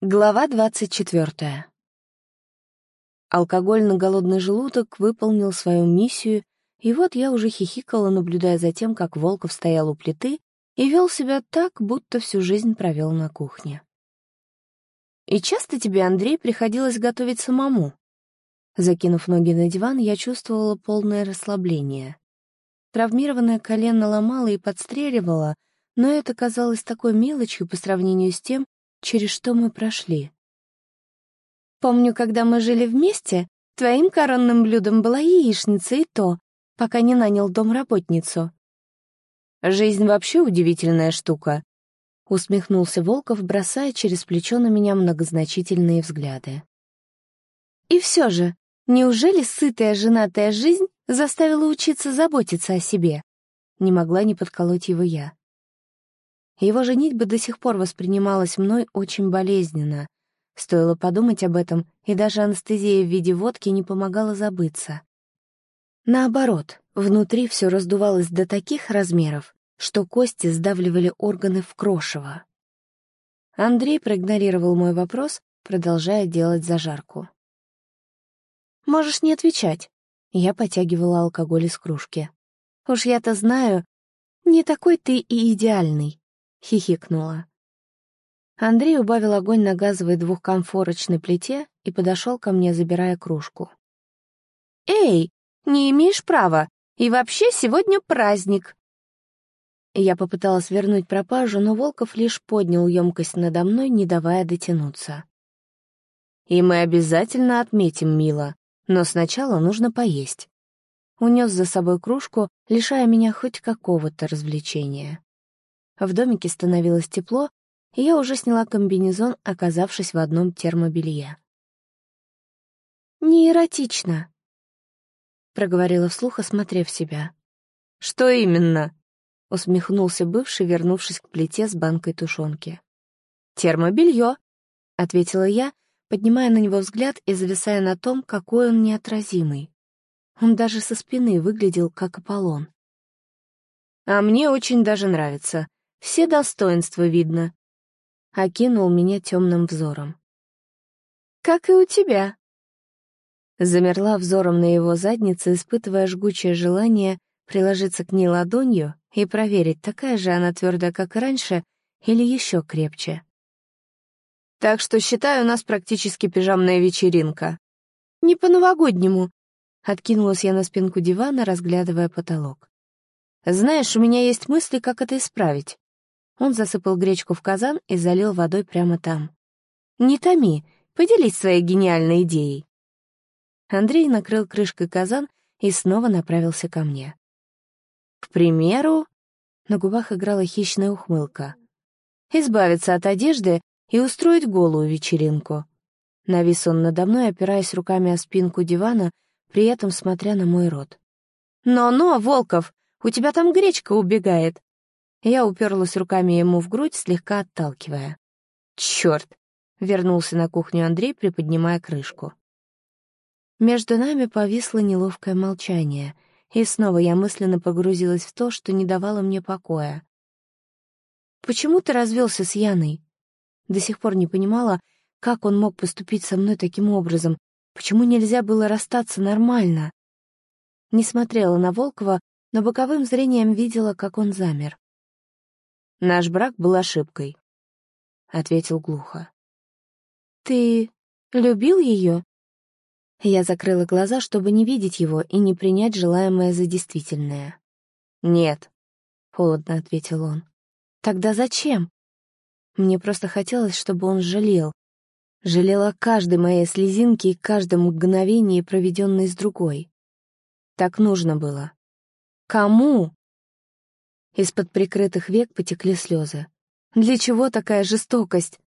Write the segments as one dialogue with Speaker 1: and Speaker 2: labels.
Speaker 1: Глава двадцать четвертая. Алкоголь на голодный желудок выполнил свою миссию, и вот я уже хихикала, наблюдая за тем, как Волков стоял у плиты и вел себя так, будто всю жизнь провел на кухне. «И часто тебе, Андрей, приходилось готовить самому?» Закинув ноги на диван, я чувствовала полное расслабление. Травмированное колено ломало и подстреливало, но это казалось такой мелочью по сравнению с тем, через что мы прошли. Помню, когда мы жили вместе, твоим коронным блюдом была яичница и то, пока не нанял домработницу. Жизнь вообще удивительная штука, усмехнулся Волков, бросая через плечо на меня многозначительные взгляды. И все же, неужели сытая женатая жизнь заставила учиться заботиться о себе? Не могла не подколоть его я. Его женитьба до сих пор воспринималась мной очень болезненно. Стоило подумать об этом, и даже анестезия в виде водки не помогала забыться. Наоборот, внутри все раздувалось до таких размеров, что кости сдавливали органы в крошево. Андрей проигнорировал мой вопрос, продолжая делать зажарку. «Можешь не отвечать». Я потягивала алкоголь из кружки. «Уж я-то знаю, не такой ты и идеальный. — хихикнула. Андрей убавил огонь на газовой двухкомфорочной плите и подошел ко мне, забирая кружку. «Эй, не имеешь права! И вообще сегодня праздник!» Я попыталась вернуть пропажу, но Волков лишь поднял емкость надо мной, не давая дотянуться. «И мы обязательно отметим, Мила, но сначала нужно поесть». Унес за собой кружку, лишая меня хоть какого-то развлечения. В домике становилось тепло, и я уже сняла комбинезон, оказавшись в одном термобелье. «Не эротично», — проговорила вслух, осмотрев себя. «Что именно?» — усмехнулся бывший, вернувшись к плите с банкой тушенки. «Термобелье», — ответила я, поднимая на него взгляд и зависая на том, какой он неотразимый. Он даже со спины выглядел как Аполлон. «А мне очень даже нравится», все достоинства видно. Окинул меня темным взором. Как и у тебя. Замерла взором на его заднице, испытывая жгучее желание приложиться к ней ладонью и проверить, такая же она твердая, как и раньше, или еще крепче. Так что считаю, у нас практически пижамная вечеринка. Не по-новогоднему. Откинулась я на спинку дивана, разглядывая потолок. Знаешь, у меня есть мысли, как это исправить. Он засыпал гречку в казан и залил водой прямо там. «Не томи, поделись своей гениальной идеей». Андрей накрыл крышкой казан и снова направился ко мне. «К примеру...» На губах играла хищная ухмылка. «Избавиться от одежды и устроить голую вечеринку». Навис он надо мной, опираясь руками о спинку дивана, при этом смотря на мой рот. «Но-но, Волков, у тебя там гречка убегает. Я уперлась руками ему в грудь, слегка отталкивая. «Чёрт!» — вернулся на кухню Андрей, приподнимая крышку. Между нами повисло неловкое молчание, и снова я мысленно погрузилась в то, что не давало мне покоя. «Почему ты развелся с Яной?» До сих пор не понимала, как он мог поступить со мной таким образом, почему нельзя было расстаться нормально. Не смотрела на Волкова, но боковым зрением видела, как он замер. Наш брак был ошибкой», — ответил глухо. «Ты любил ее?» Я закрыла глаза, чтобы не видеть его и не принять желаемое за действительное. «Нет», — холодно ответил он. «Тогда зачем?» Мне просто хотелось, чтобы он жалел. Жалел о каждой моей слезинке и каждом мгновении, проведенной с другой. Так нужно было. Кому? Из-под прикрытых век потекли слезы. «Для чего такая жестокость?»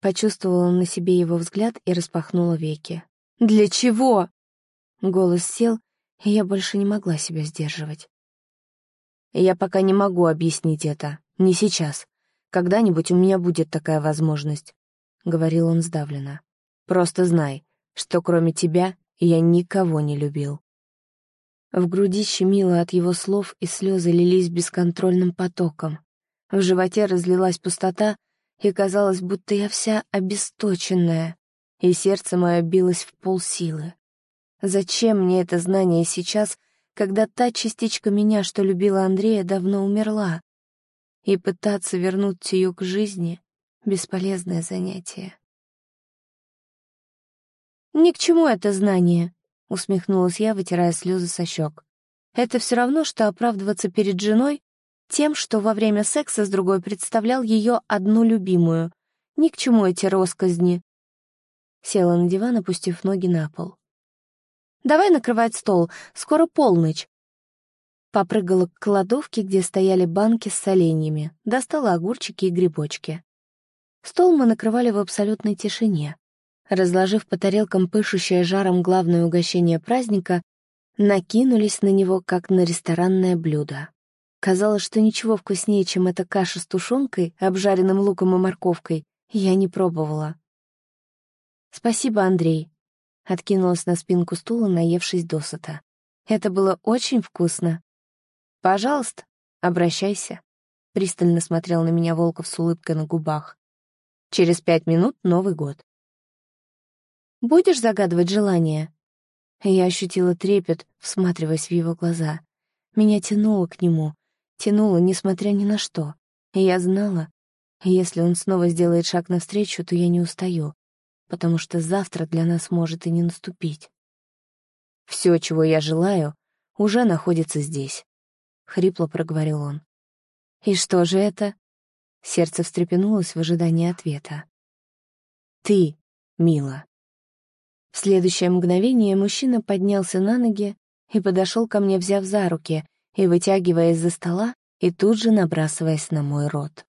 Speaker 1: Почувствовала на себе его взгляд и распахнула веки. «Для чего?» Голос сел, и я больше не могла себя сдерживать. «Я пока не могу объяснить это. Не сейчас. Когда-нибудь у меня будет такая возможность», — говорил он сдавленно. «Просто знай, что кроме тебя я никого не любил». В груди щемило от его слов, и слезы лились бесконтрольным потоком. В животе разлилась пустота, и казалось, будто я вся обесточенная, и сердце мое билось в полсилы. Зачем мне это знание сейчас, когда та частичка меня, что любила Андрея, давно умерла? И пытаться вернуть ее к жизни — бесполезное занятие. «Ни к чему это знание», — усмехнулась я, вытирая слезы со щек. «Это все равно, что оправдываться перед женой тем, что во время секса с другой представлял ее одну любимую. Ни к чему эти росказни». Села на диван, опустив ноги на пол. «Давай накрывать стол, скоро полночь». Попрыгала к кладовке, где стояли банки с соленьями, достала огурчики и грибочки. Стол мы накрывали в абсолютной тишине. Разложив по тарелкам пышущее жаром главное угощение праздника, накинулись на него, как на ресторанное блюдо. Казалось, что ничего вкуснее, чем эта каша с тушенкой, обжаренным луком и морковкой, я не пробовала. «Спасибо, Андрей», — откинулась на спинку стула, наевшись досыта. «Это было очень вкусно». «Пожалуйста, обращайся», — пристально смотрел на меня Волков с улыбкой на губах. «Через пять минут Новый год». Будешь загадывать желание?» Я ощутила трепет, всматриваясь в его глаза. Меня тянуло к нему, тянуло, несмотря ни на что. И я знала, если он снова сделает шаг навстречу, то я не устаю, потому что завтра для нас может и не наступить. «Все, чего я желаю, уже находится здесь», — хрипло проговорил он. «И что же это?» Сердце встрепенулось в ожидании ответа. «Ты, мила». В следующее мгновение мужчина поднялся на ноги и подошел ко мне, взяв за руки и вытягивая из-за стола и тут же набрасываясь на мой рот.